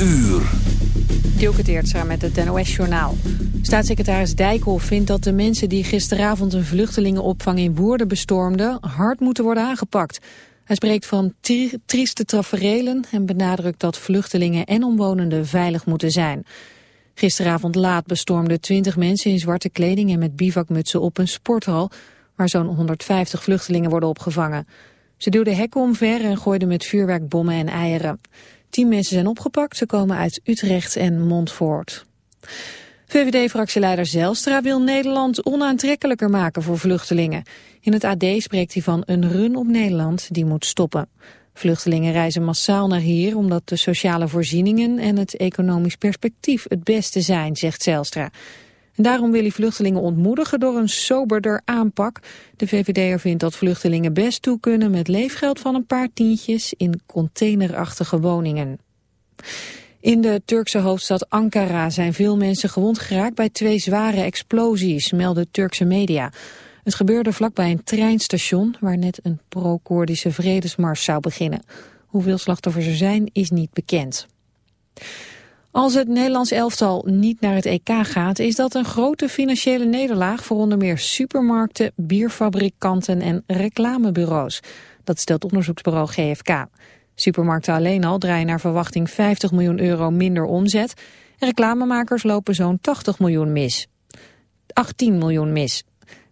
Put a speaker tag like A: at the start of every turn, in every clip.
A: uur.
B: Met het NOS-journaal. Staatssecretaris Dijkhoff vindt dat de mensen die gisteravond een vluchtelingenopvang in Woerden bestormden hard moeten worden aangepakt. Hij spreekt van trieste taferelen en benadrukt dat vluchtelingen en omwonenden veilig moeten zijn. Gisteravond laat bestormden 20 mensen in zwarte kleding en met bivakmutsen op een sporthal waar zo'n 150 vluchtelingen worden opgevangen. Ze duwden hekken omver en gooiden met vuurwerkbommen en eieren. Tien mensen zijn opgepakt, ze komen uit Utrecht en Montfort. VVD-fractieleider Zelstra wil Nederland onaantrekkelijker maken voor vluchtelingen. In het AD spreekt hij van een run op Nederland die moet stoppen. Vluchtelingen reizen massaal naar hier omdat de sociale voorzieningen en het economisch perspectief het beste zijn, zegt Zelstra. Daarom wil hij vluchtelingen ontmoedigen door een soberder aanpak. De VVD'er vindt dat vluchtelingen best toe kunnen met leefgeld van een paar tientjes in containerachtige woningen. In de Turkse hoofdstad Ankara zijn veel mensen gewond geraakt bij twee zware explosies, melden Turkse media. Het gebeurde vlakbij een treinstation waar net een pro-Koerdische vredesmars zou beginnen. Hoeveel slachtoffers er zijn is niet bekend. Als het Nederlands elftal niet naar het EK gaat, is dat een grote financiële nederlaag voor onder meer supermarkten, bierfabrikanten en reclamebureaus. Dat stelt onderzoeksbureau GFK. Supermarkten alleen al draaien naar verwachting 50 miljoen euro minder omzet. En reclamemakers lopen zo'n 80 miljoen mis. 18 miljoen mis.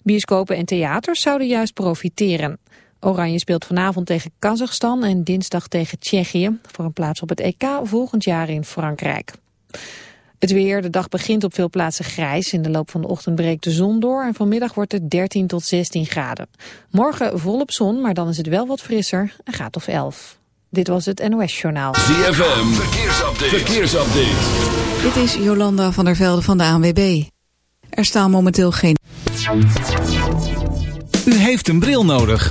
B: Bioscopen en theaters zouden juist profiteren. Oranje speelt vanavond tegen Kazachstan en dinsdag tegen Tsjechië... voor een plaats op het EK volgend jaar in Frankrijk. Het weer, de dag begint op veel plaatsen grijs. In de loop van de ochtend breekt de zon door en vanmiddag wordt het 13 tot 16 graden. Morgen volop zon, maar dan is het wel wat frisser, en gaat of 11. Dit was het NOS Journaal.
A: ZFM, verkeersupdate. verkeersupdate.
C: Dit is Jolanda van der Velde van de ANWB. Er staan momenteel geen...
D: U heeft een bril nodig.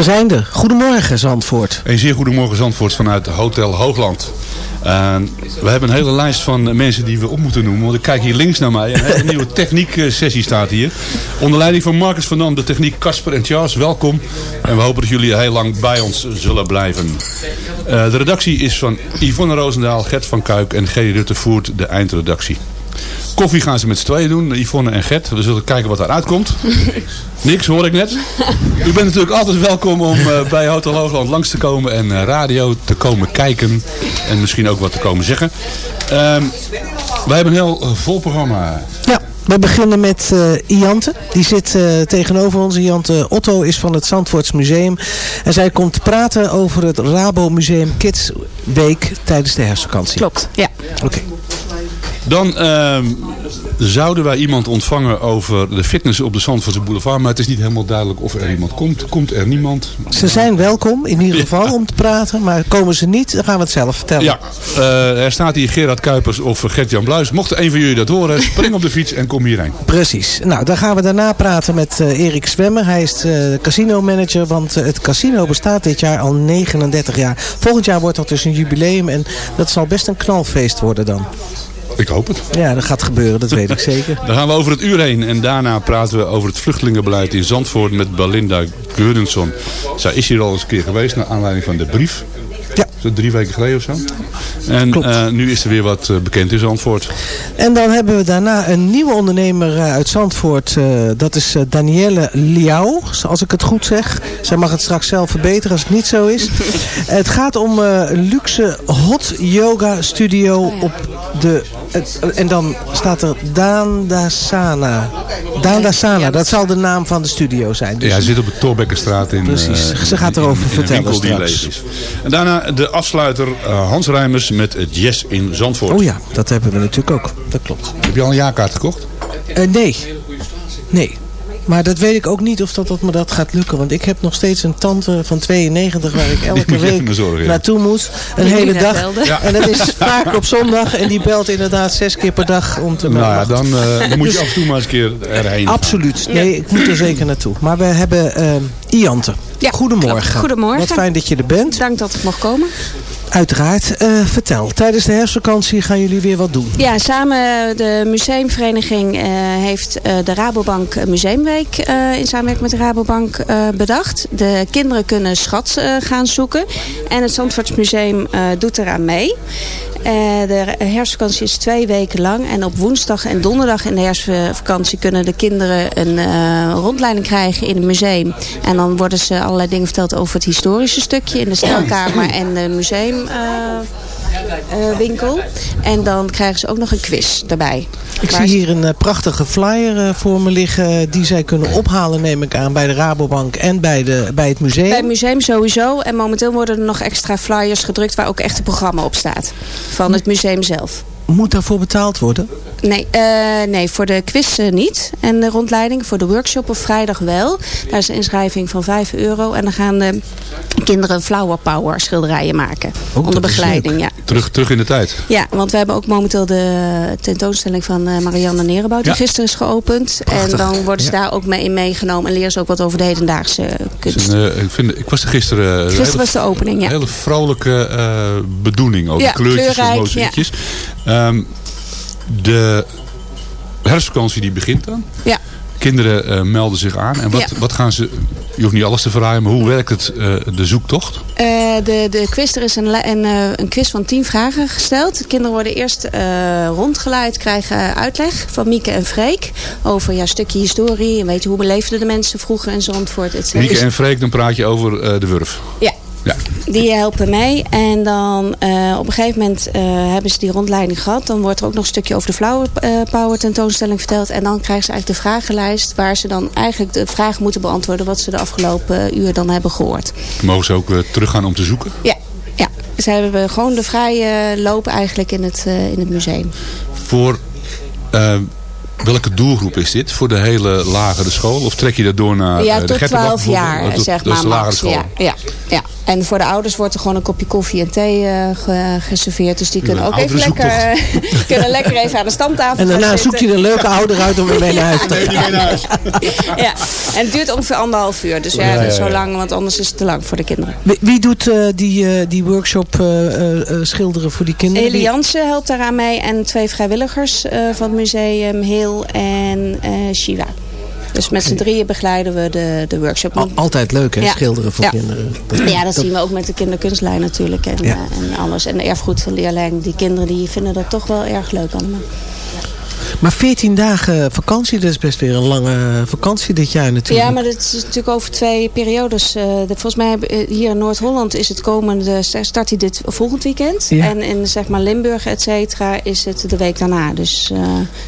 E: We zijn er. Goedemorgen Zandvoort.
F: Een zeer goedemorgen Zandvoort vanuit Hotel Hoogland. Uh, we hebben een hele lijst van mensen die we op moeten noemen. Want ik kijk hier links naar mij. Een hele nieuwe techniek sessie staat hier. Onder leiding van Marcus van Dam, de techniek Casper en Charles. Welkom. En we hopen dat jullie heel lang bij ons zullen blijven. Uh, de redactie is van Yvonne Roosendaal, Gert van Kuik en Gerry Rutte voert de eindredactie. Koffie gaan ze met z'n tweeën doen, Yvonne en Gert. We zullen kijken wat eruit komt. Niks, hoor ik net. U bent natuurlijk altijd welkom om uh, bij Hotel Hoogland langs te komen en uh, radio te komen kijken. En misschien ook wat te komen zeggen. Uh, wij hebben een heel vol programma.
E: Ja. We beginnen met uh, Iante. Die zit uh, tegenover ons. Iante Otto is van het Zandvoorts Museum. En zij komt praten over het Rabo Museum Kids Week tijdens de herfstvakantie.
G: Klopt, ja.
E: Oké. Okay.
F: Dan uh, zouden wij iemand ontvangen over de fitness op de Zandvoortse boulevard. Maar het is niet helemaal duidelijk of er iemand komt. Komt er niemand?
E: Ze zijn welkom in ieder geval ja. om te praten. Maar komen ze niet, dan gaan we het zelf vertellen.
F: Ja, uh, er staat hier Gerard Kuipers of Gert-Jan Bluis. Mocht een van jullie dat horen, spring op de fiets en kom hierheen.
E: Precies. Nou, dan gaan we daarna praten met uh, Erik Zwemmer. Hij is uh, casino manager, want het casino bestaat dit jaar al 39 jaar. Volgend jaar wordt dat dus een jubileum en dat zal best een knalfeest worden dan.
F: Ik hoop het.
E: Ja, dat gaat gebeuren, dat weet ik zeker.
F: Dan gaan we over het uur heen. En daarna praten we over het vluchtelingenbeleid in Zandvoort met Belinda Geurensson. Zij is hier al eens een keer geweest naar aanleiding van de brief.
E: Ja.
F: Zo drie weken geleden of zo. En uh, nu is er weer wat uh, bekend in Zandvoort.
E: En dan hebben we daarna een nieuwe ondernemer uh, uit Zandvoort. dat is Danielle Liao, als ik het goed zeg. Zij mag het straks zelf verbeteren als het niet zo is. het gaat om een luxe hot yoga studio op de... en dan staat er Dandasana. Dandasana, dat zal de naam van de studio zijn.
F: Dus ja, hij zit op de Torbekkenstraat in
E: Precies, ze gaat erover
F: in, in
E: vertellen
F: straks. En daarna de afsluiter uh, Hans Rijmers met het Jazz in Zandvoort.
E: Oh ja, dat hebben we natuurlijk ook. Dat klopt.
F: Heb je al een jaarkaart gekocht?
E: Uh, nee. Nee. Maar dat weet ik ook niet of dat, dat me dat gaat lukken. Want ik heb nog steeds een tante van 92 waar ik elke week
F: zorgen, ja.
E: naartoe moet. Een
G: die
E: hele dag. Ja. En dat is vaak op zondag. En die belt inderdaad zes keer per dag om te
F: Nou ja, dan, uh, dan moet je dus, af en toe maar eens een keer erheen.
E: Absoluut. Nee, ik moet er zeker naartoe. Maar we hebben uh, Iante.
G: Ja,
E: Goedemorgen.
G: Klopt. Goedemorgen.
E: Wat fijn dat je er bent.
G: Dank dat ik mag komen.
E: Uiteraard. Uh, vertel, tijdens de herfstvakantie gaan jullie weer wat doen?
G: Ja, samen de museumvereniging uh, heeft de Rabobank Museumweek in samenwerking met de Rabobank bedacht. De kinderen kunnen schat gaan zoeken. En het Zandvoortsmuseum doet eraan mee. De herfstvakantie is twee weken lang. En op woensdag en donderdag in de herfstvakantie kunnen de kinderen een rondleiding krijgen in het museum. En dan worden ze allerlei dingen verteld over het historische stukje in de stelkamer en de museum. Uh, uh, winkel. En dan krijgen ze ook nog een quiz daarbij.
E: Ik zie hier een uh, prachtige flyer voor me liggen die zij kunnen ophalen neem ik aan bij de Rabobank en bij, de, bij het museum.
G: Bij het museum sowieso. En momenteel worden er nog extra flyers gedrukt waar ook echt een programma op staat. Van het museum zelf.
E: Moet daarvoor betaald worden?
G: Nee, uh, nee voor de quiz uh, niet. En de rondleiding voor de workshop op vrijdag wel. Daar is een inschrijving van 5 euro. En dan gaan de kinderen flower power schilderijen maken.
F: Oh,
G: onder begeleiding. Ja.
F: Terug, terug in de tijd.
G: Ja, want we hebben ook momenteel de tentoonstelling van Marianne Nerenbout. Die ja. gisteren is geopend.
E: Prachtig.
G: En dan worden ze ja. daar ook mee in meegenomen. En leren ze ook wat over de hedendaagse kunst.
F: Een, ik, vind, ik was er gisteren...
G: Gisteren
F: hele,
G: was de opening, ja.
F: Een hele vrolijke bedoeling. Over
G: ja,
F: kleurtjes
G: kleurrijk,
F: en mozaïekjes. Um, de herfstvakantie die begint dan.
G: Ja.
F: Kinderen uh, melden zich aan. En wat,
G: Ja.
F: wat gaan ze... Je hoeft niet alles te verraaien, maar hoe werkt het, uh, de zoektocht?
G: Uh, de, de quiz, er is een, een, een quiz van 10 vragen gesteld. De kinderen worden eerst rondgeleid, krijgen uitleg van Mieke en Freek. Over ja, een stukje historie. En weet je, hoe beleefden de mensen vroeger in Zandvoort. Et
F: Mieke en Freek, dan praat je over de Wurf.
G: Ja.
F: Ja.
G: Die helpen mee. En dan uh, op een gegeven moment uh, hebben ze die rondleiding gehad. Dan wordt er ook nog een stukje over de Flower Power tentoonstelling verteld. En dan krijgen ze eigenlijk de vragenlijst. Waar ze dan eigenlijk de vragen moeten beantwoorden. Wat ze de afgelopen uur dan hebben gehoord.
F: Mogen ze ook teruggaan om te zoeken?
G: Ja. ja. Ze hebben gewoon de vrije loop eigenlijk in het, in het museum.
F: Voor... Welke doelgroep is dit? Voor de hele lagere school? Of trek je dat door naar
G: ja,
F: de
G: tot 12 jaar,
F: tot,
G: zeg maar.
F: Is de lagere school.
G: Ja, ja, ja. En voor de ouders wordt er gewoon een kopje koffie en thee ge geserveerd. Dus die kunnen ook even lekker, kunnen lekker even aan de stamtafel
E: En daarna zoek je een leuke ouder uit om weer mee naar huis te gaan.
G: ja, en het duurt ongeveer anderhalf uur. Dus ja, ja, ja, zo lang, want anders is het te lang voor de kinderen.
E: Wie, wie doet uh, die, uh, die workshop uh, schilderen voor die kinderen?
G: Eli Jansen helpt daaraan mee en twee vrijwilligers van het museum, Heel en Shiva. Dus met z'n drieën begeleiden we de, de workshop.
E: Al, altijd leuk hè, ja. schilderen voor
G: ja.
E: kinderen.
G: Ja, dat, dat, zien we ook met de kinderkunstlijn natuurlijk en, ja. en alles. En de erfgoedleerlijn, die kinderen die vinden dat toch wel erg leuk allemaal.
E: Maar 14 dagen vakantie, dat is best weer een lange vakantie dit jaar natuurlijk.
G: Ja, maar dat is natuurlijk over twee periodes. Uh, de, volgens mij hier in Noord-Holland is het komende, start hij dit volgend weekend. Ja. En in zeg maar Limburg, et cetera, is het de week daarna. Dus, uh...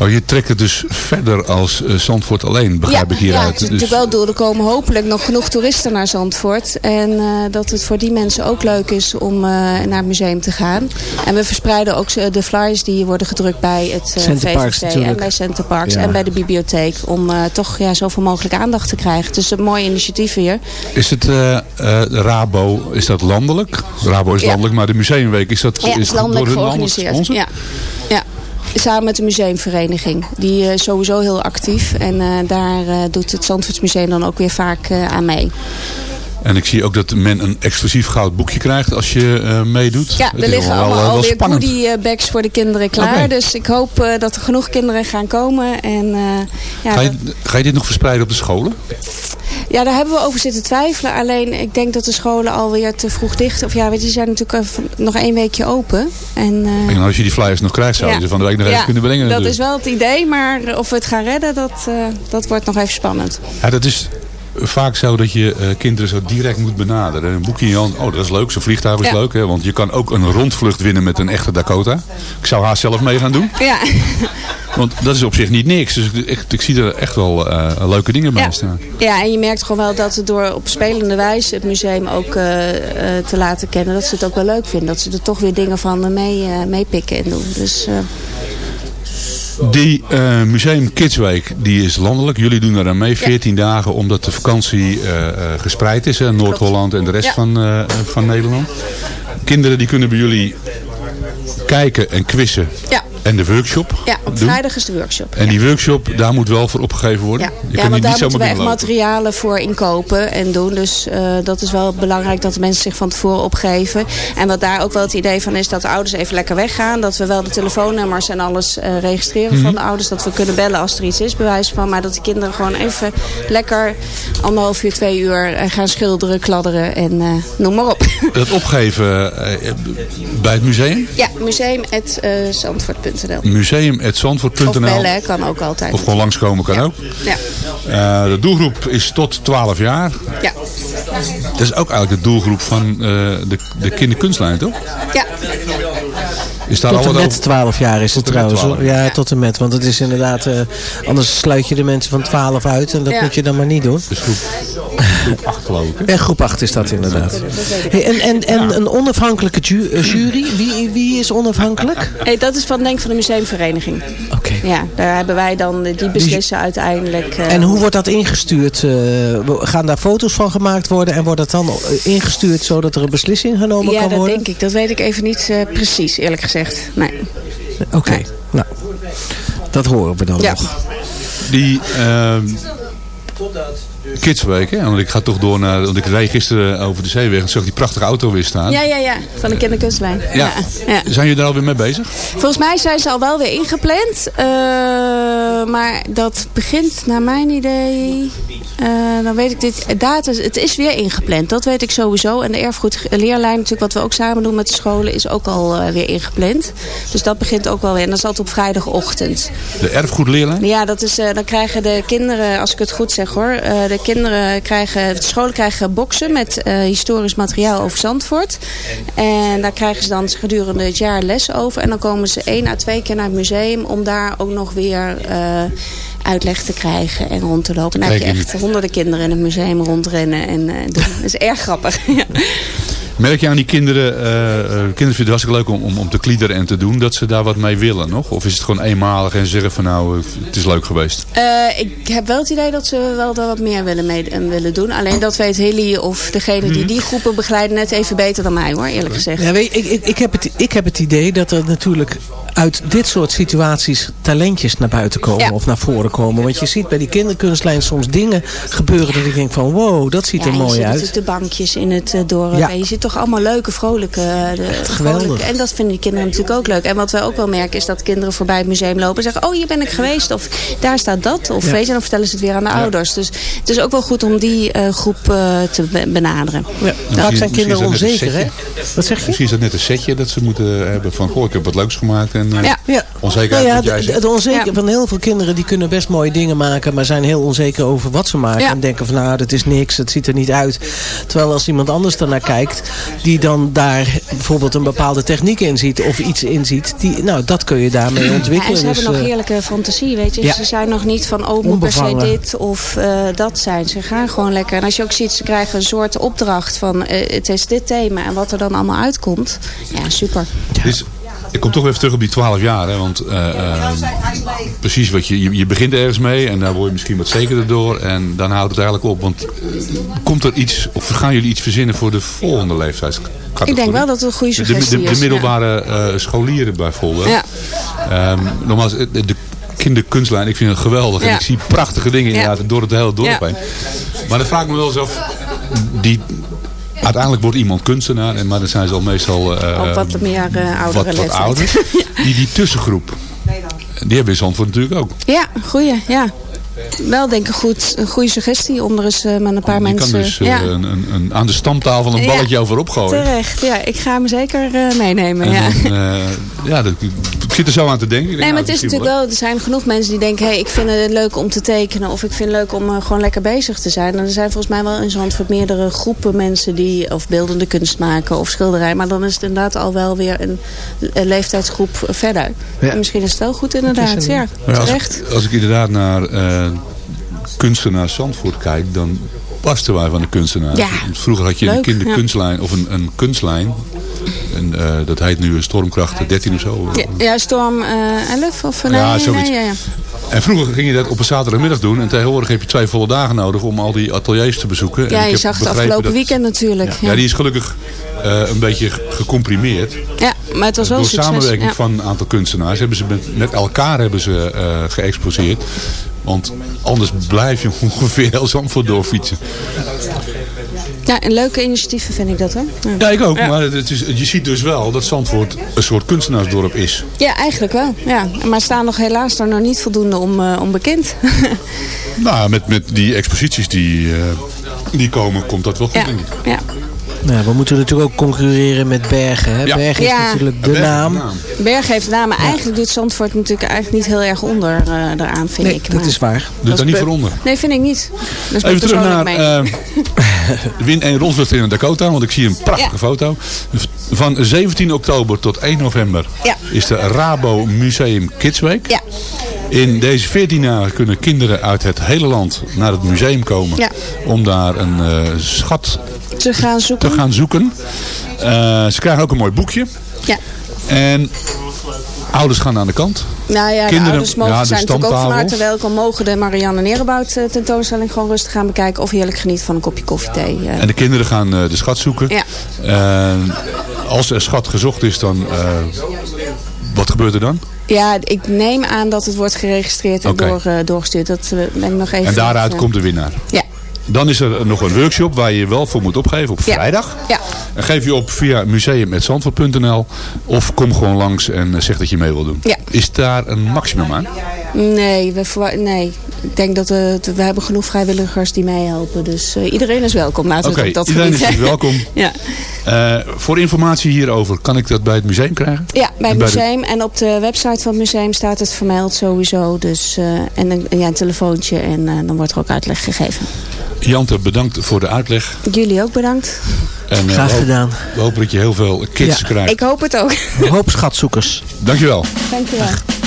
F: oh, je trekt het dus verder als uh, Zandvoort alleen, begrijp
G: ja,
F: ik hieruit.
G: Ja, het is
F: dus...
G: natuurlijk wel door. Er komen hopelijk nog genoeg toeristen naar Zandvoort. En dat het voor die mensen ook leuk is om naar het museum te gaan. En we verspreiden ook de flyers die worden gedrukt bij het VVC en bij Centerparks en bij de bibliotheek. Om uh, toch ja, zoveel mogelijk aandacht te krijgen. Het is een mooi initiatief hier.
F: Is het uh, uh, Rabo, is dat landelijk? Rabo is landelijk, maar de Museumweek is dat is
G: landelijk georganiseerd. Ja. ja. Samen met de museumvereniging. Die is sowieso heel actief. En daar doet het Zandvoortsmuseum dan ook weer vaak aan mee.
F: En ik zie ook dat men een exclusief goud boekje krijgt als je uh, meedoet.
G: Ja, er liggen allemaal wel, alweer goodie bags voor de kinderen klaar. Okay. Dus ik hoop uh, dat er genoeg kinderen gaan komen. En, uh, ja,
F: ga, je, ga je dit nog verspreiden op de scholen?
G: Ja, daar hebben we over zitten twijfelen. Alleen ik denk dat de scholen alweer te vroeg dicht. Of ja, weet je, die zijn natuurlijk nog één weekje open. En,
F: en als je die flyers nog krijgt, zou je ja. ze van de week nog even kunnen brengen.
G: dat
F: natuurlijk.
G: is wel het idee. Maar of we het gaan redden, dat, dat wordt nog even spannend.
F: Ja, dat is vaak zo dat je uh, kinderen zo direct moet benaderen. Een boekje in je hand, oh dat is leuk, zo'n vliegtuig is ja. leuk. Hè? Want je kan ook een rondvlucht winnen met een echte Dakota. Ik zou haast zelf mee gaan doen.
G: Ja.
F: Want dat is op zich niet niks. Dus ik, ik, ik zie er echt wel uh, leuke dingen bij
G: ja.
F: staan.
G: Ja, en je merkt gewoon wel dat het door op spelende wijze het museum ook uh, te laten kennen. Dat ze het ook wel leuk vinden. Dat ze er toch weer dingen van mee, meepikken en doen. Dus...
F: Die uh, Museum Kidsweek die is landelijk. Jullie doen daar aan mee. 14 ja. dagen omdat de vakantie uh, uh, gespreid is. Noord-Holland en de rest ja. van, van Nederland. Kinderen die kunnen bij jullie kijken en quizzen.
G: Ja.
F: En de workshop
G: Ja, op
F: doen.
G: vrijdag is de workshop.
F: En die workshop, daar moet wel voor opgegeven worden?
G: Ja, je ja want daar moeten we echt materialen voor inkopen en doen. Dus uh, dat is wel belangrijk dat de mensen zich van tevoren opgeven. En wat daar ook wel het idee van is dat de ouders even lekker weggaan. Dat we wel de telefoonnummers en alles uh, registreren mm -hmm. van de ouders. Dat we kunnen bellen als er iets is, bewijs van. Maar dat de kinderen gewoon even lekker anderhalf uur, twee uur gaan schilderen, kladderen en uh, noem maar op.
F: Dat opgeven bij het museum?
G: Ja, museum.zandvoort.nl
F: Museum.zandvoort.nl
G: Of bellen, kan ook altijd.
F: Of gewoon langskomen kan
G: ja.
F: ook.
G: Ja.
F: Uh, de doelgroep is tot 12 jaar.
G: Ja.
F: Dat is ook eigenlijk de doelgroep van uh, de, de kinderkunstlijn, toch?
G: Ja.
E: Is daar tot en met 12 jaar is het trouwens. Ja, tot en met. Want het is inderdaad... Uh, anders sluit je de mensen van 12 uit. En dat ja. moet je dan maar niet doen.
F: groep 8 geloof ik.
E: En groep 8 is dat inderdaad. Hey, en en, en ja. een onafhankelijke ju jury. Wie, wie is onafhankelijk?
G: Hey, dat is van, denk van de museumvereniging.
E: Oké. Okay.
G: Ja, daar hebben wij dan... Die beslissen uiteindelijk... Uh,
E: en hoe wordt dat ingestuurd? Uh, gaan daar foto's van gemaakt worden? En wordt dat dan ingestuurd zodat er een beslissing genomen
G: ja,
E: kan worden?
G: Ja, dat denk ik. Dat weet ik even niet precies, eerlijk gezegd. Nee.
E: Oké, okay. nee. nou, dat horen we dan
G: ja.
E: nog.
F: Die uh, Kidsweek, hè? Want ik ga toch door naar... Want ik reed gisteren over de zeeweg en zag die prachtige auto weer staan.
G: Ja, ja, ja. Van de kinderkunstlijn.
F: Ja. Ja. ja. Zijn jullie daar alweer mee bezig?
G: Volgens mij zijn ze al wel weer ingepland. Uh, maar dat begint naar mijn idee... Uh, dan weet ik dit. Data, het is weer ingepland. Dat weet ik sowieso. En de erfgoedleerlijn, natuurlijk wat we ook samen doen met de scholen, is ook al uh, weer ingepland. Dus dat begint ook wel weer. En dat is altijd op vrijdagochtend.
F: De erfgoedleerlijn?
G: Ja, dat is, uh, dan krijgen de kinderen, als ik het goed zeg hoor. de kinderen krijgen, de scholen krijgen boxen met historisch materiaal over Zandvoort. En daar krijgen ze dan gedurende het jaar les over. En dan komen ze één à twee keer naar het museum om daar ook nog weer uitleg te krijgen en rond te lopen. Dan heb je echt honderden kinderen in het museum rondrennen. En, uh, dat is erg grappig. ja.
F: Merk je aan die kinderen, eh, eh, kinderen vinden het hartstikke leuk om, om, om te kliederen en te doen, dat ze daar wat mee willen nog? Of is het gewoon eenmalig en zeggen van nou, het is leuk geweest?
G: Eh, ik heb wel het idee dat ze wel er wat meer willen, mee, en willen doen. Alleen dat weet Hilly of degene die die groepen begeleiden net even beter dan mij hoor, eerlijk gezegd.
E: Ja, weet je, ik, ik, ik, heb het, ik heb het idee dat er natuurlijk uit dit soort situaties talentjes naar buiten komen
G: Ja.
E: of naar voren komen. Want je ziet bij die kinderkunstlijn soms dingen gebeuren dat ik denk van wow, dat ziet
G: Ja,
E: er
G: je
E: mooi
G: ziet
E: uit.
G: natuurlijk de bankjes in het eh, dorp.
E: Ja.
G: En je ziet toch allemaal leuke, vrolijke, eh, de,
E: geweldig.
G: vrolijke. En dat vinden die kinderen natuurlijk ook leuk. En wat wij ook wel merken is dat kinderen voorbij het museum lopen en zeggen... oh, hier ben ik geweest. Of daar staat dat. Of
E: Ja.
G: weet je, dan vertellen ze het weer aan de ouders. Dus het is ook wel goed om die eh, groep eh, te be- benaderen.
E: Ja. Vaak zijn kinderen onzeker, hè? Wat zeg je?
F: Misschien is dat net een setje dat ze moeten hebben van, goh, ik heb wat leuks gemaakt. En, eh,
G: Ja.
E: Ja.
F: Onzekerheid,
E: Nou ja,
F: jij
E: onzeker
G: Ja.
E: van heel veel kinderen die kunnen best mooie dingen maken, maar zijn heel onzeker over wat ze maken.
G: Ja.
E: En denken van nou, dat is niks, het ziet er niet uit. Terwijl als iemand anders ernaar kijkt, die dan daar bijvoorbeeld een bepaalde techniek in ziet of iets in ziet, die, nou, dat kun je daarmee
G: Ja,
E: ontwikkelen.
G: en ze
E: Dus,
G: hebben nog
E: eh,
G: heerlijke fantasie, weet je.
E: Ja.
G: Ze zijn nog niet van, oh, moet per se dit of eh, dat zijn. Ze gaan gewoon lekker. En als je ook ziet, ze krijgen een soort opdracht van, eh, het is dit thema. En wat er dan allemaal uitkomt, ja, super.
F: Dus, ik kom toch even terug op die 12 jaar. Hè, want eh, eh, precies wat je, je, je begint ergens mee en daar word je misschien wat zekerder door. En dan houdt het eigenlijk op. Want eh, komt er iets, of gaan jullie iets verzinnen voor de volgende leeftijd?
G: Ik denk wel dat het een goede
F: De, de,
G: suggestie
F: de,
G: is. ja.
F: middelbare eh, scholieren bijvoorbeeld.
G: Ja.
F: Ehm, nogmaals, de, de kinderkunstlijn, ik vind het geweldig. En ik zie prachtige dingen
G: Ja.
F: inderdaad door het hele dorp
G: Ja.
F: heen. Maar dan vraag ik me wel eens af, die, uiteindelijk wordt iemand kunstenaar, en- maar dan zijn ze al meestal eh,
G: Op wat meer eh, oudere
F: wat, wat ouder. Die, die tussengroep, die hebben we in Zandvoort natuurlijk ook.
G: Ja, goeie, ja. Wel denk ik goed, een goede suggestie om er eens eh, met een paar
F: Je
G: mensen...
F: kan dus eh,
G: ja,
F: een, een, een- aan de stamtafel een
G: Ja.
F: balletje over opgooien.
G: terecht. Ja, ik ga hem zeker eh, meenemen.
F: En
G: ja.
F: dan, eh, ja, dat, ik zit er zo aan te denken. Denk,
G: Nee, maar
F: nou,
G: het is natuurlijk wel, er zijn genoeg mensen die denken, hey, ik vind het leuk om te tekenen of ik vind het leuk om gewoon lekker bezig te zijn. En er zijn volgens mij wel in Zandvoort meerdere groepen mensen die of beeldende kunst maken of schilderij. Maar dan is het inderdaad al wel weer een, een leeftijdsgroep verder.
E: Ja.
G: En misschien is het wel goed inderdaad. Ja,
F: Ja, als,
G: terecht.
F: als ik inderdaad naar uh, kunstenaar Zandvoort kijk, dan pasten wij van de kunstenaar.
G: Ja.
F: Vroeger had je een kinderkunstlijn of een, een kunstlijn. En uh, dat heet nu Stormkracht 13 of zo.
G: Ja, ja Storm uh, 11 of nee,
F: ja, zoiets.
G: Nee, ja, ja.
F: En vroeger ging je dat op een zaterdagmiddag doen. En tegenwoordig heb je twee volle dagen nodig om al die ateliers te bezoeken.
G: Ja,
F: en
G: je zag het afgelopen
F: dat-
G: weekend natuurlijk.
F: Ja, die is gelukkig uh, een beetje gecomprimeerd.
G: Ja, maar het was wel
F: Door
G: succes.
F: samenwerking van een aantal kunstenaars hebben ze met, met elkaar hebben ze, geëxposeerd. Want anders blijf je ongeveer heel Zandvoort doorfietsen.
G: Ja, een leuke initiatieven vind ik dat hoor. Ja,
F: ja ik ook. Ja. Maar het is, je ziet dus wel dat Zandvoort een soort kunstenaarsdorp is.
G: Ja, eigenlijk wel. Ja. Maar staan nog helaas er nog niet voldoende om, uh, om bekend.
F: nou, met, met die exposities die, uh, die komen, komt dat wel goed
G: ja.
F: in.
G: Ja.
E: Nou, we moeten natuurlijk ook concurreren met Bergen. Hè?
F: Ja.
E: Bergen is
G: Ja.
E: natuurlijk de
F: Bergen,
E: naam.
F: naam.
G: Berg heeft naam, maar eigenlijk doet Zandvoort natuurlijk eigenlijk niet heel erg onder uh, eraan, vind
E: Nee,
G: ik.
E: dat
G: Maar
E: is waar.
F: Doe daar niet voor onder.
G: Nee, vind ik niet. Dat is
F: Even terug naar uh, Win en Ronsvlucht in Dakota, want ik zie een prachtige
G: Ja.
F: foto. Van 17 oktober tot 1 november
G: Ja.
F: is de Rabo Museum Kids Week.
G: Ja.
F: In deze 14 dagen kunnen kinderen uit het hele land naar het museum komen.
G: Ja.
F: Om daar een uh, schat
G: Ze gaan zoeken.
F: Gaan zoeken. Uh, ze krijgen ook een mooi boekje.
G: Ja.
F: En ouders gaan aan de kant.
G: Nou ja, de
F: Kinderen-
G: ouders mogen
F: ja,
G: zijn natuurlijk ook van harte welkom. Mogen de Marianne Nerenbout eh, tentoonstelling gewoon rustig gaan bekijken. Of heerlijk genieten van een kopje koffie, thee. eh.
F: En de kinderen gaan de schat zoeken.
G: Ja.
F: Uh, als er schat gezocht is, dan... Uh, wat gebeurt er dan?
G: Ja, ik neem aan dat het wordt geregistreerd en door, uh, doorgestuurd. Dat ben ik nog even...
F: En daaruit komt de winnaar.
G: Ja.
F: Dan is er nog een workshop waar je je wel voor moet opgeven op
G: Ja.
F: vrijdag.
G: Ja.
F: En geef je op via museum.zandvoort.nl of kom gewoon langs en eh, zeg dat je mee wil doen.
G: Ja.
F: Is daar een maximum aan?
G: Nee, we, nee, ik denk dat we, we hebben genoeg vrijwilligers die meehelpen. Dus uh, iedereen is welkom.
F: Oké, iedereen
G: gebied
F: is dus welkom.
G: ja.
F: Uh, voor informatie hierover, kan ik dat bij het museum krijgen?
G: ja, bij het
F: En bij de-
G: museum. En op de website van het museum staat het vermeld sowieso. Dus, uh, en een, ja, een telefoontje en dan wordt er ook uitleg gegeven.
F: Jante, bedankt voor de uitleg.
G: Jullie ook bedankt.
F: En, uh,
E: Graag gedaan.
F: We hopen dat je heel veel kids
E: Ja.
F: krijgt.
G: Ik hoop het ook.
E: Een hoop schatzoekers.
F: Dankjewel.
G: Dankjewel.
H: disappear.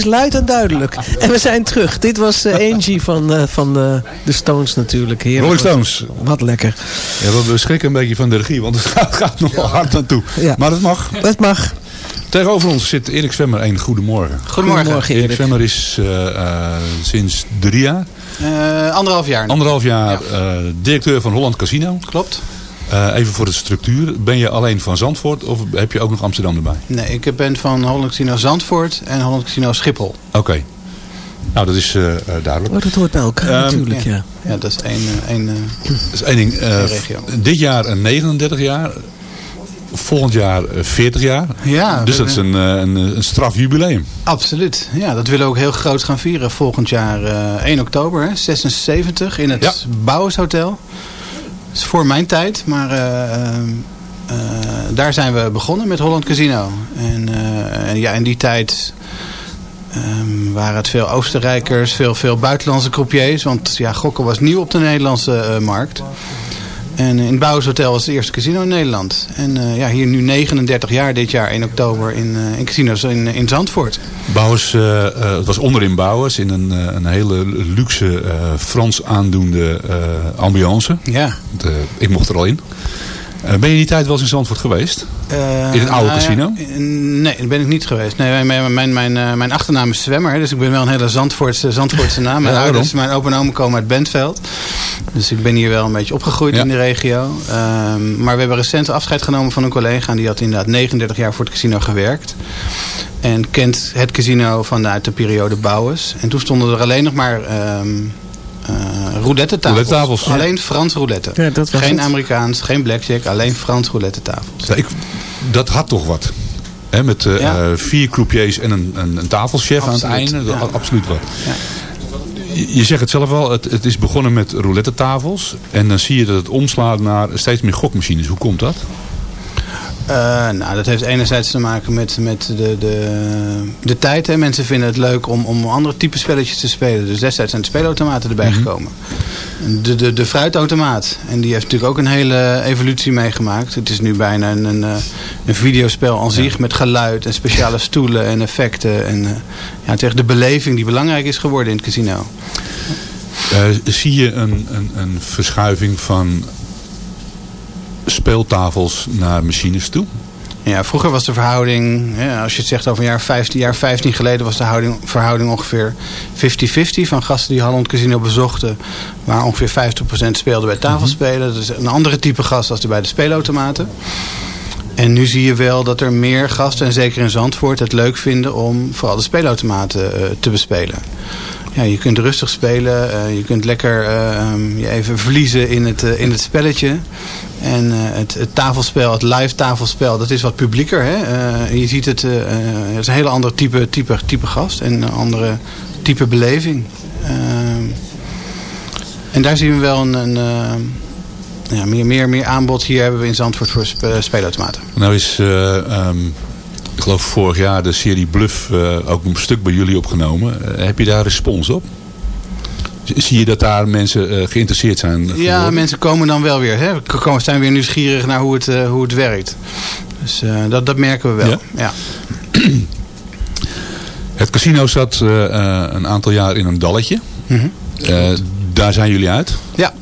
E: Is luid en duidelijk. En we zijn terug. Dit was uh, Angie van, uh, van de, de Stones natuurlijk. Heerlijk.
F: Rolling Stones.
E: Wat lekker.
F: Ja, we schrikken een beetje van de regie, want het gaat, gaat nog wel hard naartoe. Ja. Maar het mag.
E: Het mag.
F: Tegenover ons zit Erik Zwemmer. Een goedemorgen.
I: Goedemorgen. Goedemorgen
F: Erik. Erik Zwemmer is uh, sinds drie jaar.
I: anderhalf jaar.
F: Anderhalf jaar ja. directeur van Holland Casino.
I: Klopt.
F: Uh, even voor de structuur. Ben je alleen van Zandvoort of heb je ook nog Amsterdam erbij?
I: Nee, ik ben van Holland Casino Zandvoort en Holland Casino Schiphol.
F: Oké. Okay. Nou, dat is uh, duidelijk.
E: Maar dat hoort bij elkaar um, natuurlijk, ja.
I: ja. dat is één, één,
F: dat is één ding. regio. Dit jaar een 39 jaar. Volgend jaar 40 jaar.
I: Ja,
F: dus dat is een, een, een straf jubileum.
I: Absoluut. Ja, dat willen we ook heel groot gaan vieren. Volgend jaar 1 oktober, hè, 76, in het ja. Bouwershotel. Is voor mijn tijd, maar eh, eh, daar zijn we begonnen met Holland Casino. En ja, in die tijd um, waren het veel Oostenrijkers, veel, veel buitenlandse croupiers. Want ja, gokken was nieuw op de Nederlandse markt. En in het Bouwers Hotel was het eerste casino in Nederland. En uh, ja, hier nu 39 jaar dit jaar in oktober in, uh, in casinos in, in Zandvoort.
F: Bouwers, uh, het was onderin Bouwers in een, een hele luxe Frans aandoende ambiance.
I: Ja.
F: De, ik mocht er al in. Uh, ben je die tijd wel eens in Zandvoort geweest?
I: Uh,
F: in het oude
I: nou
F: casino?
I: Ja, nee, dat ben ik niet geweest. Nee, mijn, mijn, mijn, mijn achternaam is Zwemmer. Dus ik ben wel een hele Zandvoortse, Zandvoortse naam. Mijn, ja, ouders, mijn opa en oma komen uit Bentveld. Dus ik ben hier wel een beetje opgegroeid ja. in de regio. Um, maar we hebben recent afscheid genomen van een collega. En die had inderdaad 39 jaar voor het casino gewerkt. En kent het casino vanuit de periode Bouwers. En toen stonden er alleen nog maar... Um, uh, roulette tafels.
F: roulette tafels.
I: Alleen Frans roulette.
E: Ja, dat was
I: geen
E: het.
I: Amerikaans, geen blackjack, alleen Frans roulette tafels.
F: Ja, ik, dat had toch wat. He, met uh, ja. vier croupiers en een, een, een tafelchef absoluut. aan het einde. Dat had absoluut wat. Je, je zegt het zelf wel, het, het is begonnen met roulette tafels. En dan zie je dat het omslaat naar steeds meer gokmachines. Hoe komt dat?
I: Uh, nou, dat heeft enerzijds te maken met, met de, de, de tijd. Hè. Mensen vinden het leuk om, om andere type spelletjes te spelen. Dus destijds zijn de speelautomaten erbij mm -hmm. gekomen. De, de, de fruitautomaat. En die heeft natuurlijk ook een hele evolutie meegemaakt. Het is nu bijna een, een, een videospel aan zich ja. met geluid en speciale stoelen en effecten. En uh, ja, tegen de beleving die belangrijk is geworden in het casino.
F: Uh, zie je een, een, een verschuiving van speeltafels naar machines toe?
I: Ja, vroeger was de verhouding, ja, als je het zegt over een jaar 15, jaar 15 geleden, was de houding, verhouding ongeveer 50-50 van gasten die Holland Casino bezochten. Waar ongeveer 50% speelden bij tafelspelen. Mm -hmm. Dus een andere type gast als bij de speelautomaten. En nu zie je wel dat er meer gasten, en zeker in Zandvoort, het leuk vinden om vooral de speelautomaten uh, te bespelen. Ja, je kunt rustig spelen. Uh, je kunt lekker uh, um, je even verliezen in het, uh, in het spelletje. En het, het tafelspel, het live tafelspel, dat is wat publieker. Hè? Je ziet het, het is een hele ander type, type, type gast en een andere type beleving. en daar zien we wel een, een ja, meer, meer, meer aanbod. Hier hebben we in Zandvoort voor spe, speelautomaten.
F: Nou is, um, ik geloof vorig jaar de serie Bluff ook een stuk bij jullie opgenomen. heb je daar respons op? Zie je dat daar mensen uh, geïnteresseerd zijn?
I: Ja, mensen komen dan wel weer. Hè? Zijn weer nieuwsgierig naar hoe het, hoe het werkt. Dus dat, dat merken we wel. Ja? Ja.
F: Het casino zat een aantal jaar in een dalletje. Mm -hmm. Daar zijn jullie uit?
I: Ja,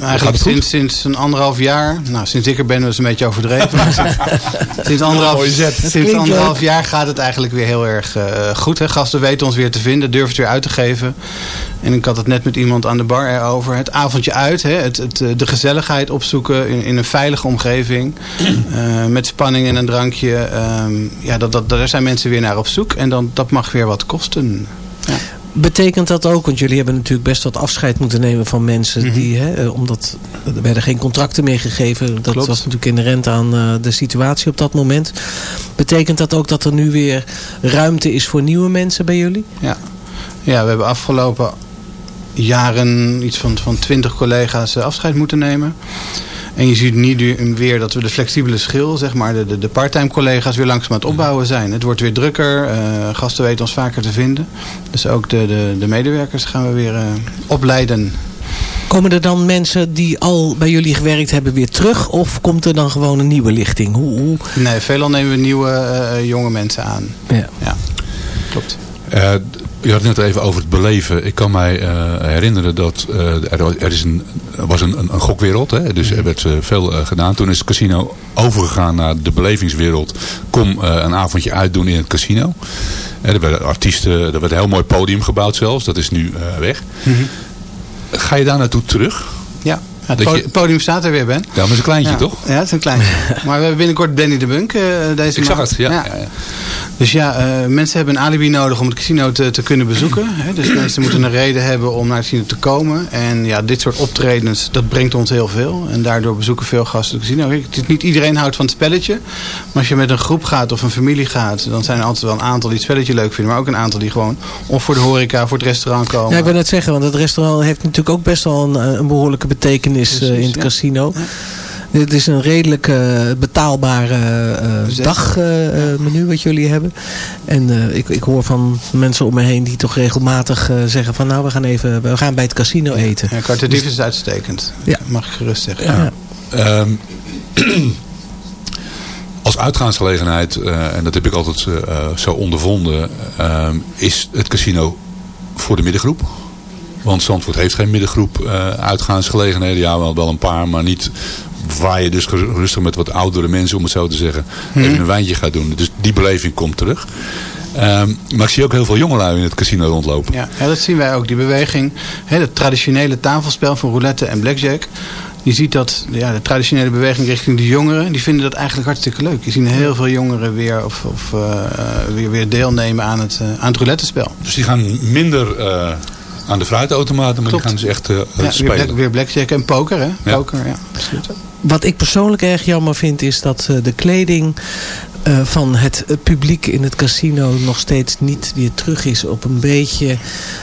I: eigenlijk sinds, sinds een anderhalf jaar. Nou, sinds ik er ben, was het een beetje overdreven. Maar sinds, sinds anderhalf, sinds anderhalf jaar gaat het eigenlijk weer heel erg uh, goed. Hè? Gasten weten ons weer te vinden, durven het weer uit te geven. En ik had het net met iemand aan de bar erover. Het avondje uit, hè? Het, het, de gezelligheid opzoeken in, in een veilige omgeving. Uh, met spanning en een drankje. Um, ja, dat, dat, daar zijn mensen weer naar op zoek. En dan, dat mag weer wat kosten.
E: Betekent dat ook, want jullie hebben natuurlijk best wat afscheid moeten nemen van mensen mm -hmm. die, hè, omdat er werden geen contracten meer gegeven. Dat Klopt. was natuurlijk inherent aan uh, de situatie op dat moment. Betekent dat ook dat er nu weer ruimte is voor nieuwe mensen bij jullie?
I: Ja, ja we hebben afgelopen jaren iets van, van 20 collega's afscheid moeten nemen. En je ziet nu weer dat we de flexibele schil, zeg maar, de, de, de parttime collega's weer langzaam aan het opbouwen zijn. Het wordt weer drukker, uh, gasten weten ons vaker te vinden. Dus ook de, de, de medewerkers gaan we weer uh, opleiden.
E: Komen er dan mensen die al bij jullie gewerkt hebben weer terug? Of komt er dan gewoon een nieuwe lichting? Hoe, hoe?
I: Nee, veelal nemen we nieuwe uh, jonge mensen aan.
E: Ja,
I: ja klopt.
F: Je had het net even over het beleven. Ik kan mij uh, herinneren dat uh, er, er is een, was een, een, een gokwereld. Hè? Dus er werd uh, veel gedaan. Toen is het casino overgegaan naar de belevingswereld. Kom een avondje uitdoen in het casino. er werden artiesten, er werd een heel mooi podium gebouwd zelfs. Dat is nu weg.
I: Mm -hmm.
F: Ga je daar naartoe terug?
I: Ja. Het po je... podium staat er weer, Ben.
F: Ja, maar het is een kleintje,
I: ja.
F: toch?
I: Ja, het is een kleintje. maar we hebben binnenkort Benny de Bunk uh, deze
F: Ik
I: maand.
F: zag het, ja. ja.
I: ja dus ja, uh, mensen hebben een alibi nodig om het casino te, te kunnen bezoeken. Hè? Dus mensen moeten een reden hebben om naar het casino te komen. En ja, dit soort optredens, dat brengt ons heel veel. En daardoor bezoeken veel gasten het casino. Het is niet iedereen houdt van het spelletje. Maar als je met een groep gaat of een familie gaat, dan zijn er altijd wel een aantal die het spelletje leuk vinden. Maar ook een aantal die gewoon of voor de horeca, voor het restaurant komen.
E: Ja, ik wil net zeggen, want het restaurant heeft natuurlijk ook best wel een, een behoorlijke betekenis is in het casino. Het is een redelijk betaalbare dagmenu wat jullie hebben. En ik, ik hoor van mensen om me heen die toch regelmatig zeggen van nou we gaan even we gaan bij het casino eten.
I: Ja, Kwartadief dus, is uitstekend. Ja. Mag ik gerust zeggen. Ja.
F: Ehm, als uitgaansgelegenheid, en dat heb ik altijd zo ondervonden, ehm, is het casino voor de middengroep. Want Zandvoort heeft geen middengroep uh, uitgaansgelegenheden. Ja, wel, wel een paar, maar niet waar je dus rustig met wat oudere mensen, om het zo te zeggen, hmm. even een wijntje gaat doen. Dus die beleving komt terug. Ehm, maar ik zie ook heel veel jongelui in het casino rondlopen.
I: Ja, ja dat zien wij ook. Die beweging, het traditionele tafelspel van roulette en blackjack. Je ziet dat ja, de traditionele beweging richting de jongeren, die vinden dat eigenlijk hartstikke leuk. Je ziet heel veel jongeren weer, of, of uh, weer, weer deelnemen aan het, uh, aan het roulette spel.
F: Dus die gaan minder... Uh aan de fruitautomaten, maar die gaan ze echt uh, ja, spelen.
I: Weer, weer blackjack en poker, hè? Ja. Poker, ja.
E: Wat ik persoonlijk erg jammer vind, is dat uh, de kleding uh, van het publiek in het casino nog steeds niet weer terug is op een beetje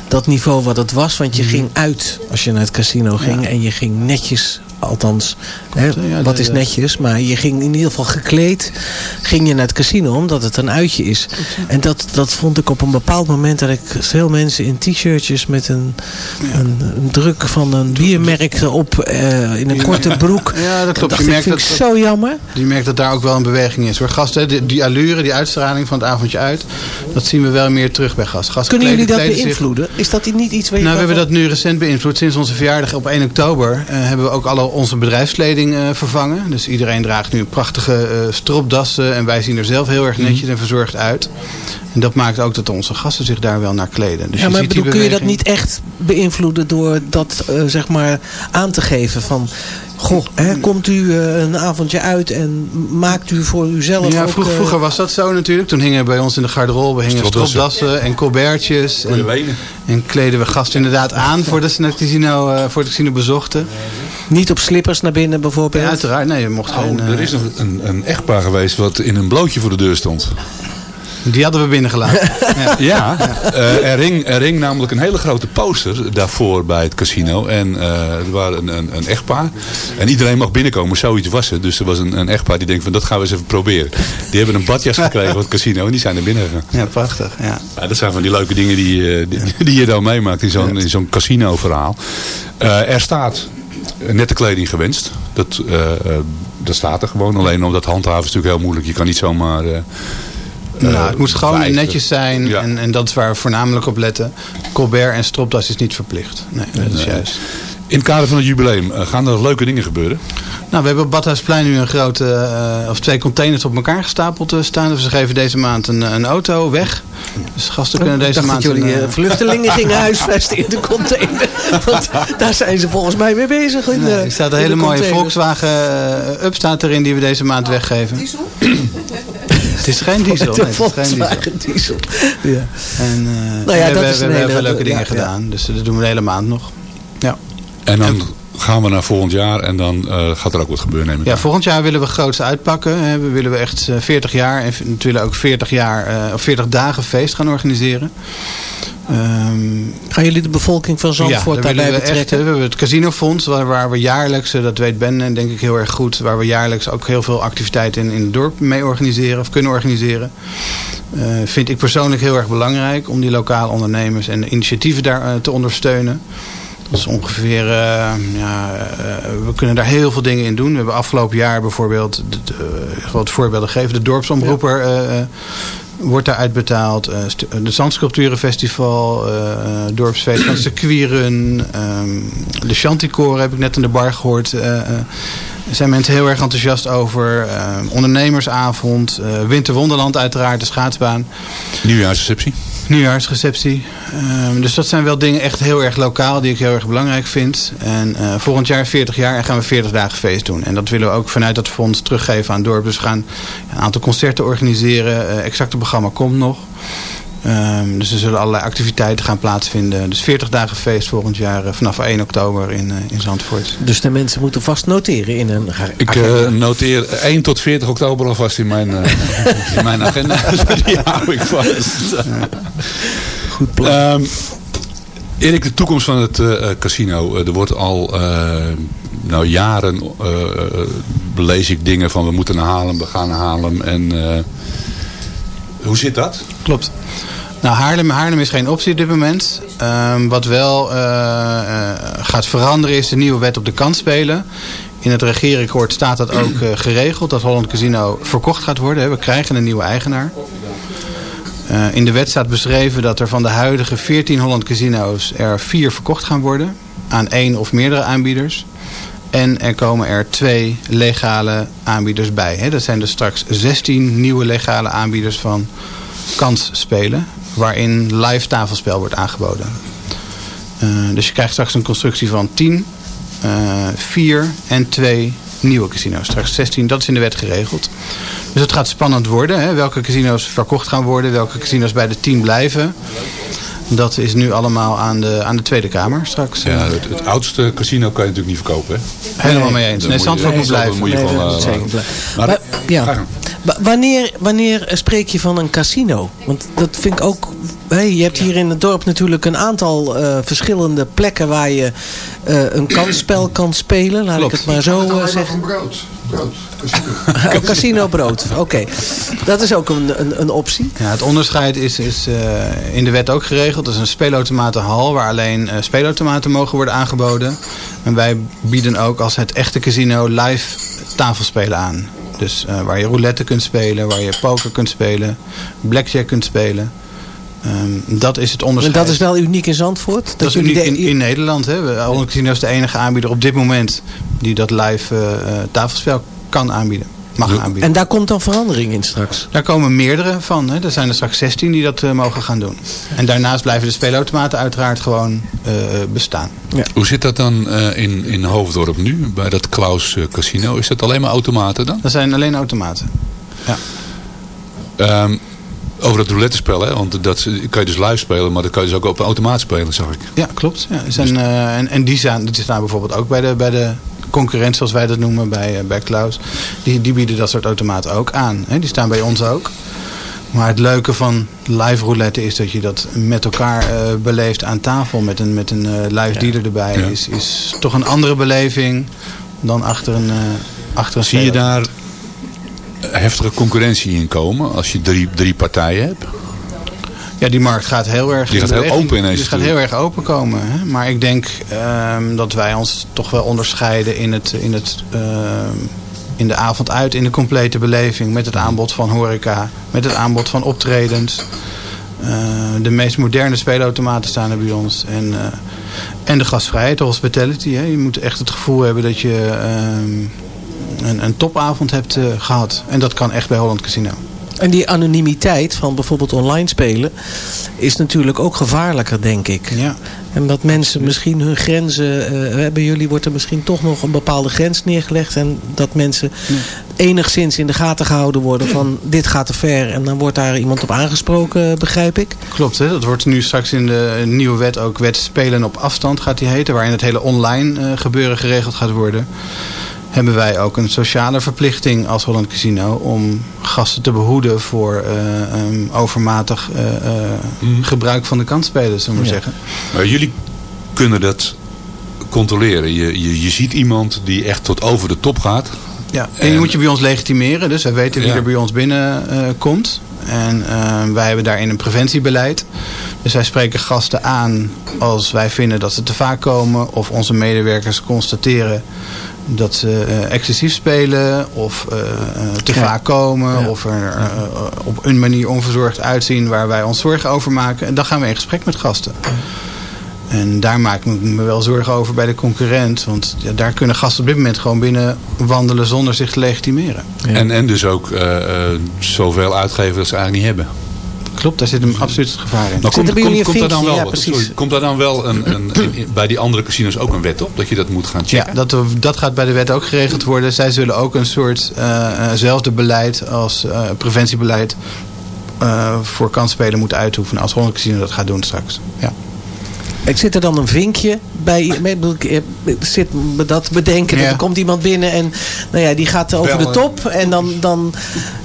E: dat niveau wat het was. Want je mhm. ging uit als je naar het casino ging en je ging netjes Althans, hè, wat is netjes. Maar je ging in ieder geval gekleed ging je naar het casino omdat het een uitje is. En dat, dat vond ik op een bepaald moment dat ik veel mensen in t-shirtjes met een, een, een, druk van een biermerk erop uh, in een korte broek.
I: Ja, dat klopt.
E: Je merkt dat, zo jammer.
I: Je merkt dat daar ook wel een beweging is. Voor gasten, die, die allure, die uitstraling van het avondje uit, dat zien we wel meer terug bij gasten.
E: Kunnen jullie dat beïnvloeden? Is dat niet iets waar je...
I: Nou, we hebben dat nu recent beïnvloed. Sinds onze verjaardag op 1 oktober uh, hebben we ook alle onze bedrijfskleding uh, vervangen. Dus iedereen draagt nu prachtige uh, stropdassen. En wij zien er zelf heel erg mhm. netjes en verzorgd uit. En dat maakt ook dat onze gasten zich daar wel naar kleden. Dus
E: ja, maar bedoel, kun je dat niet echt beïnvloeden door dat uh, zeg maar aan te geven van... Goh, hè, komt u een avondje uit en maakt u voor uzelf
I: Ja,
E: ook,
I: vroeger was dat zo natuurlijk. Toen hingen bij ons in de garderobe hingen stropdassen en colbertjes. En, en, kleden we gasten inderdaad aan voordat ze het casino, voor het casino bezochten.
E: Niet op slippers naar binnen bijvoorbeeld?
I: Ja, uiteraard. Nee, je mocht oh, geen...
F: Er is nog een, een echtpaar geweest wat in een blootje voor de deur stond.
I: Die hadden we binnengelaten.
F: ja, ja uh, er, ring, er ring namelijk een hele grote poster daarvoor bij het casino. En uh, er waren een, een, een, echtpaar. En iedereen mag binnenkomen, zoiets was het. Dus er was een, een echtpaar die denkt van dat gaan we eens even proberen. Die hebben een badjas gekregen van het casino en die zijn er binnen gegaan.
I: Ja, prachtig. Ja.
F: ja. dat zijn van die leuke dingen die, eh, die, die je dan meemaakt in zo'n ja. zo'n casino verhaal. er staat nette kleding gewenst. Dat, uh, dat staat er gewoon. Alleen omdat handhaven is natuurlijk heel moeilijk. Je kan niet zomaar... Uh,
I: nou, het moet gewoon netjes zijn. Ja. En, en dat is waar we voornamelijk op letten. Colbert en stropdas is niet verplicht. Nee, dat is juist.
F: In het kader van het jubileum, gaan er leuke dingen gebeuren?
I: Nou, we hebben op Badhuisplein nu een grote, uh, of twee containers op elkaar gestapeld staan. Dus we geven deze maand een, een auto weg. Dus gasten kunnen deze
E: maand...
I: dat
E: jullie een, vluchtelingen gingen huisvesten in de container. Want daar zijn ze volgens mij mee bezig. In nee,
I: er staat een hele mooie Volkswagen uh, Up staat erin die we deze maand weggeven. Diesel? Het is geen diesel. Nee, het is geen diesel. diesel. Ja. En, uh, nou ja, we, dat we, is we hebben heel veel leuke dingen ja, gedaan. Dus dat doen we de hele maand nog.
F: En dan gaan we naar volgend jaar en dan uh, gaat er ook wat gebeuren. Neem ik
I: ja, volgend jaar willen we groots uitpakken. We willen we echt 40 jaar en natuurlijk ook 40, jaar, uh, of 40 dagen feest gaan organiseren.
E: Um, Gaan jullie de bevolking van Zandvoort ja, daarbij we betrekken? Echt,
I: we hebben het casinofonds waar, waar we jaarlijks, dat weet Ben denk ik heel erg goed, waar we jaarlijks ook heel veel activiteiten in, in het dorp mee organiseren of kunnen organiseren. Uh, vind ik persoonlijk heel erg belangrijk om die lokale ondernemers en de initiatieven daar uh, te ondersteunen. Dat is ongeveer, uh, ja, uh, we kunnen daar heel veel dingen in doen. We hebben afgelopen jaar bijvoorbeeld, de, de, wat voorbeelden gegeven, de dorpsomroeper ja. wordt daar uitbetaald. de Zandsculpturenfestival, dorpsfeest van um, de Chanticore heb ik net in de bar gehoord. Er zijn mensen heel erg enthousiast over. ondernemersavond, Winterwonderland uiteraard, de schaatsbaan.
F: Nieuwjaarsreceptie.
I: Nieuwjaarsreceptie. Um, dus dat zijn wel dingen echt heel erg lokaal die ik heel erg belangrijk vind. En uh, volgend jaar 40 jaar en gaan we 40 dagen feest doen. En dat willen we ook vanuit dat fonds teruggeven aan het dorp. Dus we gaan een aantal concerten organiseren. Uh, exacte programma komt nog. Um, dus er zullen allerlei activiteiten gaan plaatsvinden. Dus 40 dagen feest volgend jaar uh, vanaf 1 oktober in, uh, in Zandvoort.
E: Dus de mensen moeten vast noteren in een
F: Ik uh, noteer 1 tot 40 oktober alvast in mijn, in mijn agenda. Die hou ik vast.
E: Goed plan. Um,
F: Erik, de toekomst van het casino. er wordt al nou, jaren lees ik dingen van we moeten naar Haarlem, we gaan naar Haarlem. En, hoe zit dat?
I: Klopt. Nou, Haarlem, Haarlem is geen optie op dit moment. Ehm, wat wel gaat veranderen is de nieuwe wet op de kansspelen. In het regeerakkoord staat dat ook geregeld. Dat Holland Casino verkocht gaat worden. We krijgen een nieuwe eigenaar. In de wet staat beschreven dat er van de huidige 14 Holland casino's er vier verkocht gaan worden. Aan één of meerdere aanbieders. En er komen er twee legale aanbieders bij. Hè. Dat zijn dus straks 16 nieuwe legale aanbieders van kansspelen. Waarin live tafelspel wordt aangeboden. Uh, dus je krijgt straks een constructie van 10, uh, 4 en 2 nieuwe casino's. Straks 16, dat is in de wet geregeld. Dus het gaat spannend worden. Hè? Welke casino's verkocht gaan worden. Welke casino's bij de team blijven. Dat is nu allemaal aan de, aan de Tweede Kamer straks.
F: Ja, het, het oudste casino kan je natuurlijk niet verkopen. Hè?
I: Helemaal mee eens. Nee, Zandvoort moet blijven.
F: Moet je nee, gewoon, uh,
E: maar, maar, ja. Wanneer, wanneer spreek je van een casino? Want dat vind ik ook... Hey, je hebt hier in het dorp natuurlijk een aantal uh, verschillende plekken waar je uh, een kansspel kan spelen. Laat
I: Klopt.
E: ik het maar zo uh, zeggen.
H: brood. brood.
E: Casino. oh, casino brood. Oké. Okay. Dat is ook een, een, een, optie.
I: Ja, het onderscheid is, is uh, in de wet ook geregeld. Dat is een speelautomatenhal waar alleen speelautomaten mogen worden aangeboden. En wij bieden ook als het echte casino live tafelspelen aan. Dus uh, waar je roulette kunt spelen, waar je poker kunt spelen, blackjack kunt spelen. Um, dat is het onderscheid.
E: En dat is wel uniek in Zandvoort?
I: Dat, dat is uniek in, in Nederland. Hè. Casino is de enige aanbieder op dit moment die dat live uh, tafelspel kan aanbieden. Mag aanbieden.
E: En daar komt dan verandering in straks?
I: Daar komen meerdere van. Hè. Er zijn er straks 16 die dat uh, mogen gaan doen. En daarnaast blijven de speelautomaten uiteraard gewoon uh, bestaan.
F: Ja. Hoe zit dat dan uh, in, in Hoofddorp nu? Bij dat Klaus Casino. Is dat alleen maar automaten dan?
I: Dat zijn alleen automaten. Ja.
F: Um, over dat roulette spel, hè? want dat kan je dus live spelen, maar dat kan je dus ook op een automaat spelen, zag ik.
I: Ja, klopt. Ja. Zijn, dus... uh, en, en die staan, die staan bijvoorbeeld ook bij de, bij de concurrent, zoals wij dat noemen, bij, uh, bij Klaus. Die, die bieden dat soort automaten ook aan. Hè? Die staan bij ons ook. Maar het leuke van live roulette is dat je dat met elkaar uh, beleeft aan tafel. Met een, met een uh, live dealer erbij. Ja. Is, is toch een andere beleving dan achter een, uh, achter een
F: Zie je daar heftige concurrentie in komen als je drie, drie partijen hebt?
I: Ja, die markt gaat heel erg...
F: Die gaat heel open ineens.
I: Die gaat heel erg open komen. Hè? Maar ik denk um, dat wij ons toch wel onderscheiden in, het, in, het, uh, in de avond uit, in de complete beleving. Met het aanbod van horeca, met het aanbod van optredens. Uh, de meest moderne speelautomaten staan er bij ons. En, uh, en de gastvrijheid, de hospitality. Hè? Je moet echt het gevoel hebben dat je um, een, een topavond hebt uh, gehad. En dat kan echt bij Holland Casino.
E: En die anonimiteit van bijvoorbeeld online spelen is natuurlijk ook gevaarlijker, denk ik.
I: Ja.
E: En dat mensen misschien hun grenzen... Uh, bij jullie wordt er misschien toch nog een bepaalde grens neergelegd. En dat mensen ja. enigszins in de gaten gehouden worden van dit gaat te ver. En dan wordt daar iemand op aangesproken, begrijp ik.
I: Klopt, hè? dat wordt nu straks in de nieuwe wet ook wet spelen op afstand gaat die heten. Waarin het hele online uh, gebeuren geregeld gaat worden hebben wij ook een sociale verplichting als Holland Casino om gasten te behoeden voor uh, um, overmatig uh, uh, mm. gebruik van de kansspelers, zullen we ja. zeggen.
F: Maar jullie kunnen dat controleren. Je, je, je ziet iemand die echt tot over de top gaat.
I: Ja, en, en die moet je bij ons legitimeren. Dus wij weten wie ja. er bij ons binnenkomt. En wij hebben daarin een preventiebeleid. Dus wij spreken gasten aan als wij vinden dat ze te vaak komen. Of onze medewerkers constateren dat ze uh, excessief spelen of uh, te ja. vaak komen ja. of er uh, op een manier onverzorgd uitzien waar wij ons zorgen over maken. En dan gaan we in gesprek met gasten. En daar maak ik me wel zorgen over bij de concurrent. Want ja, daar kunnen gasten op dit moment gewoon binnen wandelen zonder zich te legitimeren.
F: Ja. En, en dus ook zoveel uitgeven dat ze eigenlijk niet hebben.
I: Klopt, daar zit hem absoluut het gevaar in.
F: Maar komt, komt, komt, daar dan wel, ja, sorry, komt daar dan wel een, een, een, bij die andere casinos ook een wet op? Dat je dat moet gaan checken?
I: Ja, dat, dat gaat bij de wet ook geregeld worden. Zij zullen ook een soort uh, beleid als uh, preventiebeleid uh, voor kansspelen moeten uitoefenen. Als Holland Casino dat gaat doen straks. Ja.
E: Ik zit er dan een vinkje bij. Ik zit me dat bedenken.
I: Ja.
E: Er komt iemand binnen en nou ja, die gaat over de top. En dan, dan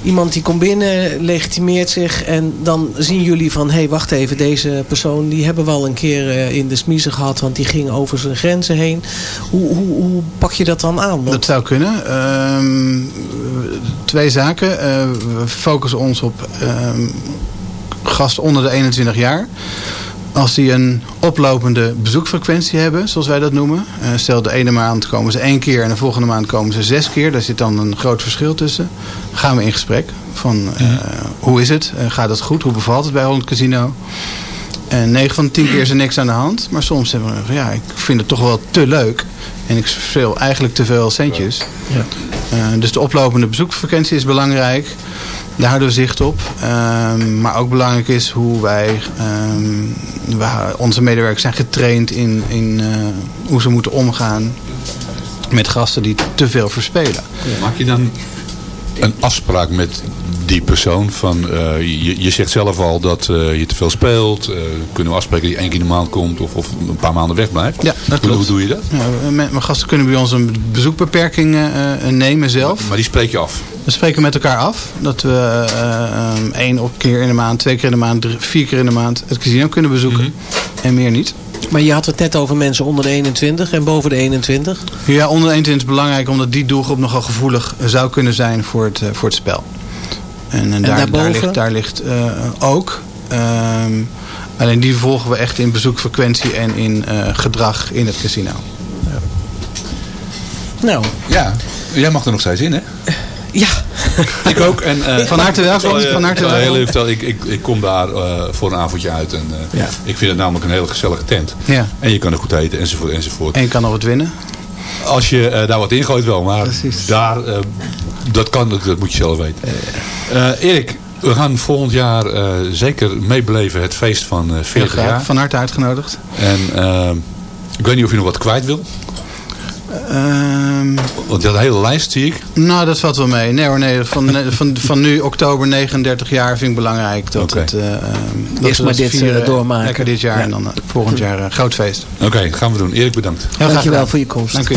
E: iemand die komt binnen, legitimeert zich. En dan zien jullie van, hé hey, wacht even, deze persoon die hebben we al een keer eh, in de smiezen gehad. Want die ging over zijn grenzen heen. Hoe, hoe, hoe pak je dat dan aan? Want-
I: Dat zou kunnen. Ehm, twee zaken. Eh, we focussen ons op ehm, gasten onder de 21 jaar. Als die een oplopende bezoekfrequentie hebben, zoals wij dat noemen. eh, stel de ene maand komen ze één keer en de volgende maand komen ze zes keer. Daar zit dan een groot verschil tussen. Gaan we in gesprek. Van eh, hoe is het? Eh, gaat het goed? Hoe bevalt het bij Holland Casino? En 9 van de 10 keer is er niks aan de hand. Maar soms hebben we van ja, ik vind het toch wel te leuk. En ik speel eigenlijk te veel centjes.
E: Ja.
I: Dus de oplopende bezoekfrequentie is belangrijk. Daar houden we zicht op. Ehm, maar ook belangrijk is hoe wij, ehm, we- onze medewerkers zijn getraind in, in eh, hoe ze moeten omgaan met gasten die te veel verspelen.
F: Maak je dan een afspraak met die persoon? Van, eh, je, je zegt zelf al dat eh, je te veel speelt. Eh, kunnen we afspreken dat je één keer in de maand komt of, of een paar maanden wegblijft?
I: Ja, dat
F: hoe,
I: klopt.
F: hoe doe je dat?
I: Ja, mijn gasten kunnen bij ons een bezoekbeperking eh, eh, nemen zelf.
F: Maar die spreek je af.
I: We spreken met elkaar af dat we eh, ehm, één op keer in de maand, twee keer in de maand, drie- vier keer in de maand het casino kunnen bezoeken. En meer niet.
E: Maar je had het net over mensen onder de 21 en boven de 21.
I: Ja, onder de 21 is belangrijk omdat die doelgroep nogal gevoelig zou kunnen zijn voor het, eh, voor het spel. En, en daar, ligt, daar ligt eh, ook. ehm, alleen die volgen we echt in bezoekfrequentie en in eh, gedrag in het casino.
E: Nou,
F: Ja, jij mag er nog steeds in, hè?
E: ja.
F: Ik ook. En, eh,
I: Van harte welkom,
F: je-
I: van harte welkom.
F: heel even vertellen, ik, ik, ik kom daar eh, voor een avondje uit. En, eh,
I: Ja.
F: Ik vind het namelijk een hele gezellige tent.
I: Ja.
F: En je kan er goed eten, enzovoort, enzovoort.
I: En je kan nog wat winnen.
F: Als je eh, daar wat ingooit wel, maar
I: Precies.
F: daar, eh, dat kan, dat, dat moet je zelf weten. Eh, Erik, we gaan volgend jaar eh, zeker meebeleven het feest van eh
I: Heel
F: 40
I: graag.
F: jaar.
I: Van harte uitgenodigd.
F: En ik weet niet of je nog wat kwijt wil.
I: Ehm,
F: Want je had een hele lijst, zie ik.
I: nou, dat valt wel mee. Nee hoor, nee. Van, van, van nu oktober 39 jaar vind ik belangrijk dat
F: Oké.
I: het... eh, ehm, dat
E: Eerst
I: we
E: maar dit,
I: vieren.
E: eh, doormaken.
I: Lekker dit jaar
E: Ja.
I: en dan volgend jaar een groot feest.
F: Oké, gaan we doen. Erik, bedankt.
I: Heel
E: Dankjewel voor je komst.
I: Dank u.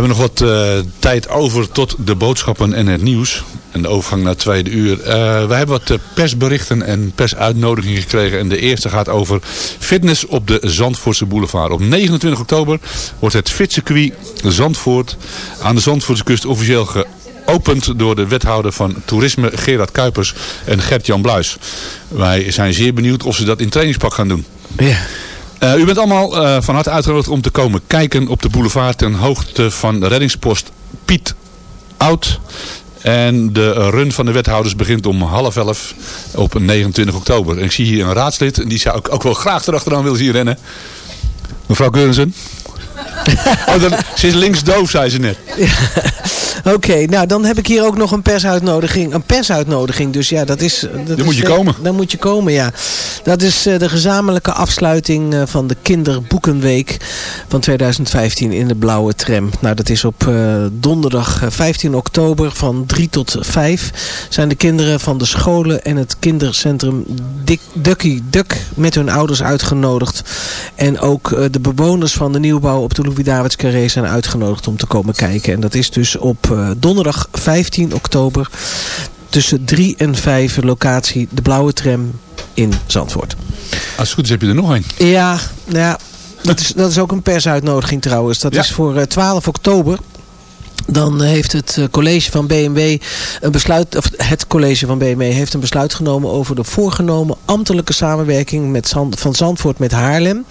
F: hebben nog wat eh, tijd over tot de boodschappen en het nieuws. En de overgang naar het tweede uur. Uh, we hebben wat persberichten en persuitnodigingen gekregen. En de eerste gaat over fitness op de Zandvoortse boulevard. Op 29 oktober wordt het fitcircuit Zandvoort aan de Zandvoortse kust officieel geopend door de wethouder van toerisme Gerard Kuipers en Gert-Jan Bluis. Wij zijn zeer benieuwd of ze dat in trainingspak gaan doen.
E: Ja.
F: Uh, u bent allemaal uh, van harte uitgenodigd om te komen kijken op de boulevard ten hoogte van reddingspost Piet Oud. En de run van de wethouders begint om half elf op 29 oktober. En ik zie hier een raadslid en die zou ik ook wel graag erachteraan willen zien rennen. Mevrouw Geurensen. Oh, dan, ze is linksdoof, zei ze net.
E: Oké, nou dan heb ik hier ook nog een persuitnodiging. Een persuitnodiging, dus ja, dat is... Dat
F: dan
E: is,
F: moet je komen.
E: Dan moet je komen, ja. Dat is uh, de gezamenlijke afsluiting uh, van de Kinderboekenweek van 2015 in de Blauwe Tram. Nou, dat is op uh, donderdag 15 oktober van 3 tot 5 zijn de kinderen van de scholen en het kindercentrum Dick, Ducky Duck met hun ouders uitgenodigd. En ook de bewoners van de nieuwbouw op de Louis-Davids Carré zijn uitgenodigd om te komen kijken. En dat is dus op uh, donderdag 15 oktober tussen 3 en 5 locatie de Blauwe Tram in Zandvoort.
F: Als het goed is heb je er nog een.
E: Ja, ja dat, is, dat is ook een persuitnodiging trouwens. Dat ja. is voor uh, 12 oktober dan heeft het eh, college van BMW een besluit, of het college van BMW heeft een besluit genomen over de voorgenomen ambtelijke samenwerking met van Zandvoort met Haarlem.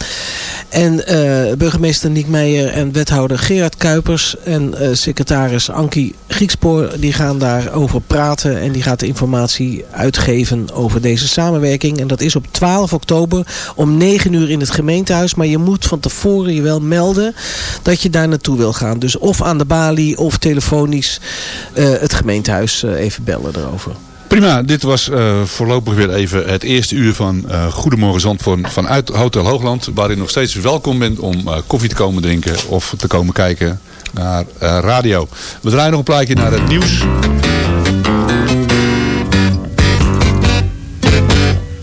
E: En uh, burgemeester Niek Meijer en wethouder Gerard Kuipers en uh, secretaris Ankie Griekspoor, die gaan daarover praten en die gaat de informatie uitgeven over deze samenwerking. En dat is op 12 oktober om 9 uur in het gemeentehuis, maar je moet van tevoren je wel melden dat je daar naartoe wil gaan. Dus of aan de balie of telefonisch uh, het gemeentehuis uh, even bellen erover.
F: Prima, dit was uh, voorlopig weer even het eerste uur van uh, Goedemorgen Zandvoort vanuit Hotel Hoogland. Waarin nog steeds welkom bent om uh, koffie te komen drinken of te komen kijken naar radio. We draaien nog een plaatje naar het nieuws.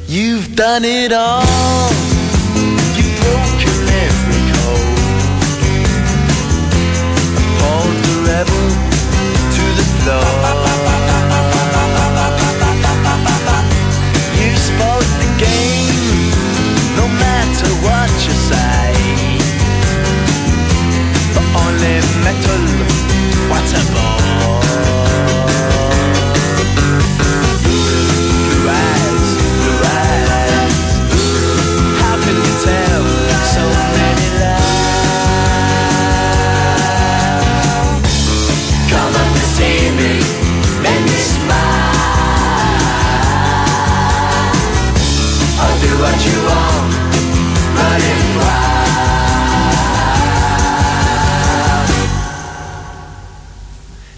J: You've done it all.